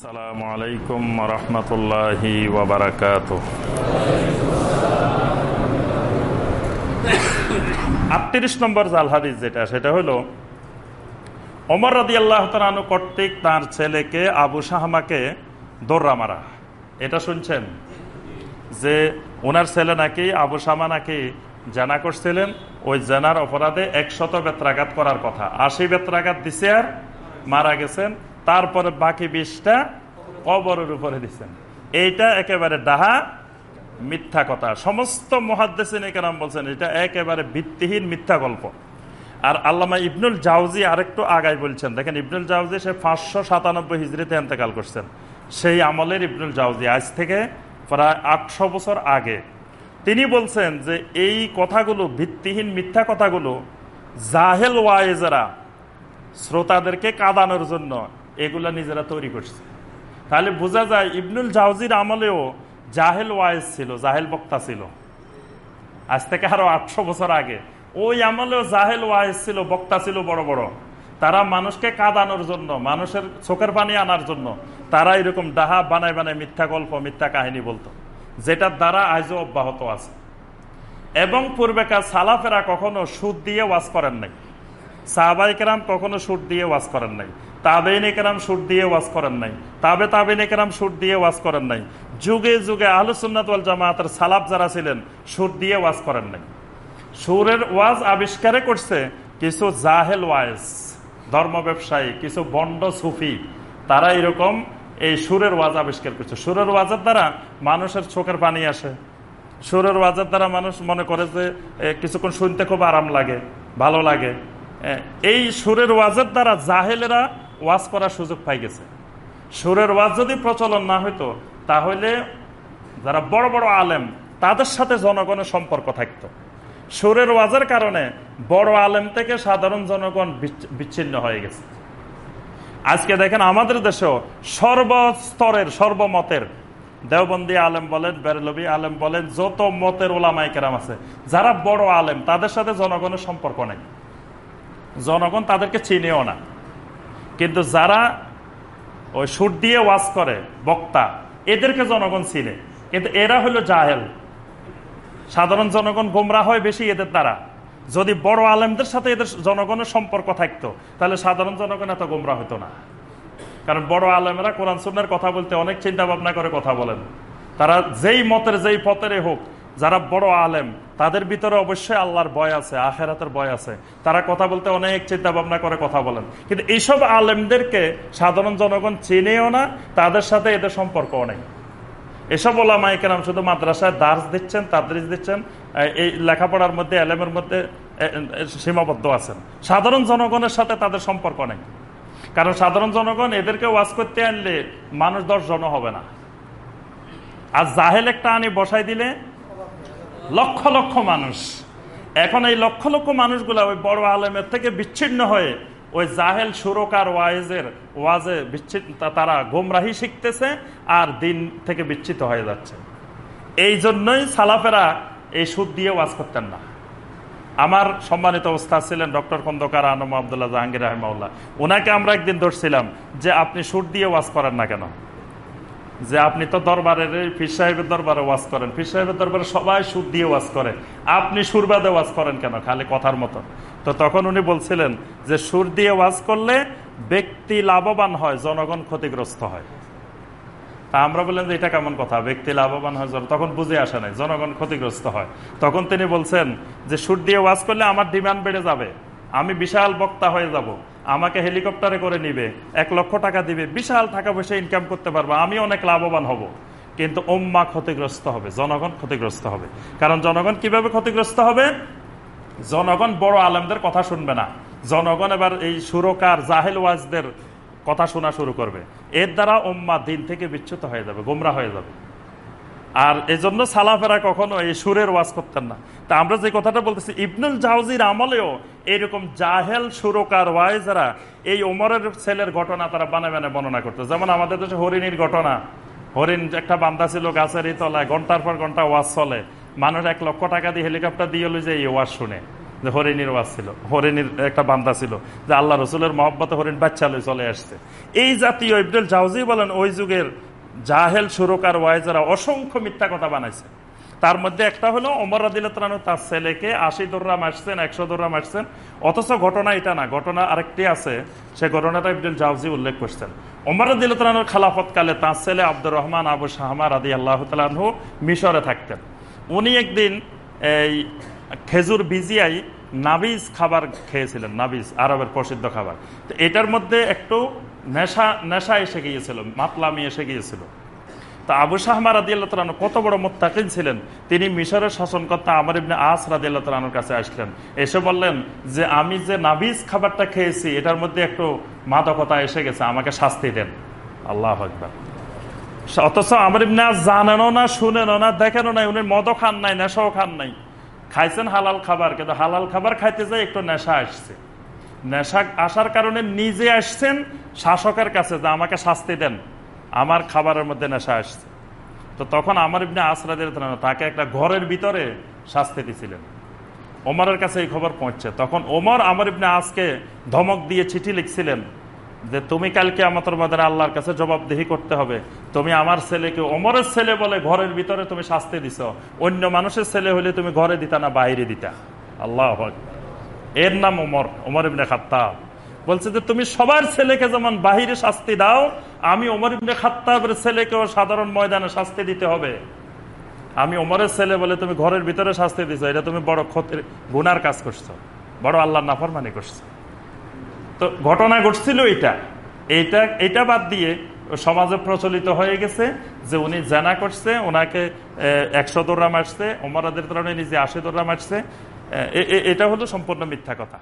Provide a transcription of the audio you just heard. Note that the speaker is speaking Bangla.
আসসালামু আলাইকুম আটত্রিশ নম্বর জাল যেটা, সেটা হলো অমর রাদি আল্লাহ তালু কর্তৃক তার ছেলেকে আবু শাহমাকে দৌড়া মারা। এটা শুনছেন? যে ওনার ছেলে নাকি আবু শামা নাকি জানা করছিলেন, ওই জেনার অপরাধে একশত বেত্রাঘাত করার কথা। আশি বেত্রাঘাত দিছে আর মারা গেছেন। তারপরে বাকি বিশটা কবরের উপরে দিচ্ছেন এইটা একেবারে ডাহা, মিথ্যা কথা। সমস্ত মহাদ্দেশিন কেরাম বলছেন, এটা একেবারে ভিত্তিহীন মিথ্যা গল্প। আর আল্লামা ইবনুল জাউজি আরেকটু আগায় বলছেন, দেখেন ইবনুল জাউজি সে পাঁচশো সাতানব্বই হিজড়িতে এন্তেকাল করছেন। সেই আমলের ইবনুল জাউজি আজ থেকে প্রায় আটশো বছর আগে। তিনি বলছেন যে এই কথাগুলো, ভিত্তিহীন মিথ্যা কথাগুলো জাহেল ওয়াইজেরা শ্রোতাদেরকে কাঁদানোর জন্য এগুলা নিজেরা তৈরি করছে। তাহলে বোঝা যায় ইবনুল জাউজির আমলেও জাহেল ওয়াইজ ছিল, জাহেল বক্তা ছিল। আজ থেকে আরও আটশো বছর আগে ওই আমলেও জাহেল ওয়াইজ ছিল, বক্তা ছিল বড় বড়। তারা মানুষকে কাঁদানোর জন্য, মানুষের চোখের পানি আনার জন্য তারা এরকম ডাহা বানায় বানায় মিথ্যা গল্প, মিথ্যা কাহিনী বলতো। যেটার দ্বারা আজও অব্যাহত আছে। এবং পূর্বেকার সালাফেরা কখনো সুদ দিয়ে ওয়াজ করেন নাই। সাহাবাই কেরাম কখনো সুদ দিয়ে ওয়াজ করেন নাই। তাবেইন কেরাম সুর দিয়ে ওয়াজ করেন নাই। তাবে তাবেইন কেরাম সুর দিয়ে ওয়াজ করেন নাই। যুগে যুগে আহলুসুন্নাত জামাতের সালাফ যারা ছিলেন, সুর দিয়ে ওয়াজ করেন নাই। সুরের ওয়াজ আবিষ্কারে করছে কিছু জাহেল ওয়াইজ, ধর্ম ব্যবসায়ী, কিছু বন্ড সুফি। তারা এরকম এই সুরের ওয়াজ আবিষ্কার করছে। সুরের ওয়াজের দ্বারা মানুষের চোখের পানি আসে। সুরের ওয়াজের দ্বারা মানুষ মনে করে যে কিছুক্ষণ শুনতে খুব আরাম লাগে, ভালো লাগে। এই সুরের ওয়াজের দ্বারা জাহেলেরা ওয়াজ করার সুযোগ পাই গেছে। সুরের ওয়াজ যদি প্রচলন না হইতো, তাহলে যারা বড় বড় আলেম, তাদের সাথে জনগণের সম্পর্ক থাকতো। সুরের ওয়াজের কারণে বড় আলেম থেকে সাধারণ জনগণ বিচ্ছিন্ন হয়ে গেছে। আজকে দেখেন আমাদের দেশেও সর্বস্তরের, সর্বমতের দেওবন্দি আলেম বলেন বেরলবি আলেম বলেন, যত মতের ওলামাইকেরাম আছে, যারা বড় আলেম, তাদের সাথে জনগণের সম্পর্ক নেই। জনগণ তাদেরকে চিনেও না। কিন্তু যারা ওই সুর দিয়ে ওয়াজ করে, বক্তা, এদেরকে জনগণ চিনে। কিন্তু এরা হলো জাহেল। সাধারণ জনগণ গোমরা হয় বেশি এদের দ্বারা। যদি বড় আলেমদের সাথে এদের জনগণের সম্পর্ক থাকতো, তাহলে সাধারণ জনগণ এত গোমরা হতো না। কারণ বড় আলেমেরা কোরআন, সুন্নের কথা বলতে অনেক চিন্তা ভাবনা করে কথা বলেন। তারা যেই মতের যেই পথের হোক যারা বড় আলেম, তাদের ভিতরে অবশ্যই আল্লাহর বয় আছে, আখেরাতের বয় আছে। তারা কথা বলতে অনেক চিন্তা ভাবনা করে কথা বলেন। কিন্তু এইসব আলেমদেরকে সাধারণ জনগণ চেনেও না, তাদের সাথে এদের সম্পর্ক অনেক এসব ওলামাই কেরাম শুধু মাদ্রাসায় দাস দিচ্ছেন, তাদরিস দিচ্ছেন, এই লেখাপড়ার মধ্যে আলেমের মধ্যে সীমাবদ্ধ আছেন। সাধারণ জনগণের সাথে তাদের সম্পর্ক নেই। কারণ সাধারণ জনগণ এদেরকে ওয়াজ করতে আনলে মানুষ দশ জন হবে না। আর জাহেল একটা আনি বসাই দিলে লক্ষ লক্ষ মানুষ। এখন এই লক্ষ লক্ষ মানুষগুলা ওই বড় আলেমের থেকে বিচ্ছিন্ন হয়ে ওই জাহেল সুরকার ওয়াইজের ওয়াজে বিচ্ছিন্ন তারা গোমরাহি শিখতেছে আর দিন থেকে বিচ্ছিত হয়ে যাচ্ছে। এই জন্যই সালাফেরা এই সুদ দিয়ে ওয়াজ করতেন না। আমার সম্মানিত অবস্থা ছিলেন doctor Khandaker A N M Abdullah Jahangir রহমাউল্লাহ ওনাকে আমরা একদিন ধরছিলাম যে আপনি সুর দিয়ে ওয়াজ করেন না কেন? যে আপনি তো দরবারের ফির সাহেবের দরবারে ওয়াজ করেন। ফির সাহেবের দরবারে সবাই সুর দিয়ে ওয়াজ করে। আপনি সুরবাদে ওয়াজ করেন কেন? খালি কথার মতো। তো তখন উনি বলছিলেন যে, সুর দিয়ে ওয়াজ করলে ব্যক্তি লাভবান হয়, জনগণ ক্ষতিগ্রস্ত হয়। তা আমরা বললেন যে, এটা কেমন কথা? ব্যক্তি লাভবান হয় তখন বুঝে আসে নাই, জনগণ ক্ষতিগ্রস্ত হয়। তখন তিনি বলছেন যে, সুর দিয়ে ওয়াজ করলে আমার ডিমান্ড বেড়ে যাবে। আমি বিশাল বক্তা হয়ে যাব। আমাকে হেলিকপ্টারে করে নিবে। এক লক্ষ টাকা দিবে। বিশাল টাকা পয়সা ইনকাম করতে পারব। আমি অনেক লাভবান হব। কিন্তু ওম্মা ক্ষতিগ্রস্ত হবে। জনগণ ক্ষতিগ্রস্ত হবে। কারণ জনগণ কীভাবে ক্ষতিগ্রস্ত হবে? জনগণ বড় আলেমদের কথা শুনবে না। জনগণ এবার এই সুরকার, জাহেল ওয়াজদের কথা শোনা শুরু করবে। এর দ্বারা ওম্মা দিন থেকে বিচ্যুত হয়ে যাবে, গোমরা হয়ে যাবে। আর এজন্য সালাফেরা কখনো এই সুরের ওয়াজ করতেন না। তা আমরা যে কথাটা বলতেছি, ইবনুল জাহাজির আমলেও এরকম জাহেল সুরকার ওয়াইজারা এই ওমরের ছেলের ঘটনা তারা বানে বানে বর্ণনা করতো। যেমন আমাদের দেশে হরিণীর ঘটনা। হরিণ, একটা বান্দা ছিল গাছের তলায় ঘণ্টার পর ঘণ্টা ওয়াজ চলে। মানুষ এক লক্ষ টাকা দিয়ে হেলিকপ্টার দিয়ে যে এই ওয়াজ শুনে। যে হরিণীর ওয়াজ ছিল। হরিণীর একটা বান্দা ছিল, যে আল্লাহ রসুলের মহব্বতে হরিণ বাচ্চা লই চলে আসছে। এই জাতীয় ইবদুল জাউজি বলেন, ওই যুগের জাহেল সুরকার ওয়াইজারা অসংখ্য মিথ্যা কথা বানাইছে। তার মধ্যে একটা হলো অমর রাদিল্লাহু তার ছেলেকে আশি দোররা মারছেন, একশো দোররা মারছেন। অথচ ঘটনা এটা না, ঘটনা আরেকটি আছে। সে ঘটনাটা ইবদুল জাউজি উল্লেখ করছেন। অমর রাদিল্লাহু খালাফতকালে তার ছেলে আব্দুর রহমান আবু শাহমা রাদি আল্লাহ তালু মিশরে থাকতেন। উনি একদিন এই খেজুর বিজিয়াই নাবিজ খাবার খেয়েছিলেন, নাবিজ, আরবের প্রসিদ্ধ খাবার। তো এটার মধ্যে একটু নেশা নেশা এসে গিয়েছিল, মাতলামি এসে গিয়েছিল। তা আবু শাহমা রাদিয়াল্লাহ তালানু কত বড় মোত্তাকিন ছিলেন। তিনি মিশরের শাসনকর্তা আমার ইবনে আস রাদিয়াল্লাহ তালানুর কাছে আসলেন। এসে বললেন, যে আমি যে নাবিজ খাবারটা খেয়েছি, এটার মধ্যে একটু মাদকতা এসে গেছে, আমাকে শাস্তি দেন। আল্লাহ আকবার। অথচ আমার ইবনে আস জানেনও না, শুনেনও না, দেখেনও নাই উনি মদও খান নাই, নেশাও খান নাই। খাইছেন হালাল খাবার, কিন্তু হালাল খাবার খাইতে যায় একটু নেশা আসছে। নেশা আসার কারণে নিজে আসছেন শাসকের কাছে যে আমাকে শাস্তি দেন। আমার খাবারের মধ্যে নেশা আসছে। তো তখন আমার ইবনে আসরাদের তাকে একটা ঘরের ভিতরে শাস্তি দিছিলেন। ওমরের কাছে এই খবর পৌঁছছে তখন ওমর আমার ইবনে আজকে ধমক দিয়ে চিঠি লিখছিলেন যে, তুমি কালকে আমাদের মধ্যে আল্লাহর কাছে জবাবদিহি করতে হবে। তুমি আমার ছেলেকে ওমরের ছেলে বলে ঘরের ভিতরে তুমি শাস্তি দিছ। অন্য মানুষের ছেলে হলে তুমি ঘরে দিতা না, বাইরে দিতা। আল্লাহ এর নাম ওমর ওমর ইবনে খাত্তাব। বলছে যে, তুমি সবার ছেলেকে যেমন বাহিরে শাস্তি দাও আমি ওমর ইবনে খাত্তাবের ছেলেকেও সাধারণ ময়দানে শাস্তি দিতে হবে। আমি ওমরের ছেলে বলে তুমি ঘরের ভিতরে শাস্তি দিছো, এটা তুমি বড় ক্ষতির, গুনার কাজ করছ, বড় আল্লাহ নাফরমানি করছ। তো ঘটনা ঘটছিল এটা এইটা এটা বাদ দিয়ে সমাজে প্রচলিত হয়ে গেছে যে উনি জানা করছে ওনাকে একশো দৌড়া মারছে, ওমরাদের কারণে নিজে আশি দৌড়া মারছে। এটা হলো সম্পূর্ণ মিথ্যা কথা।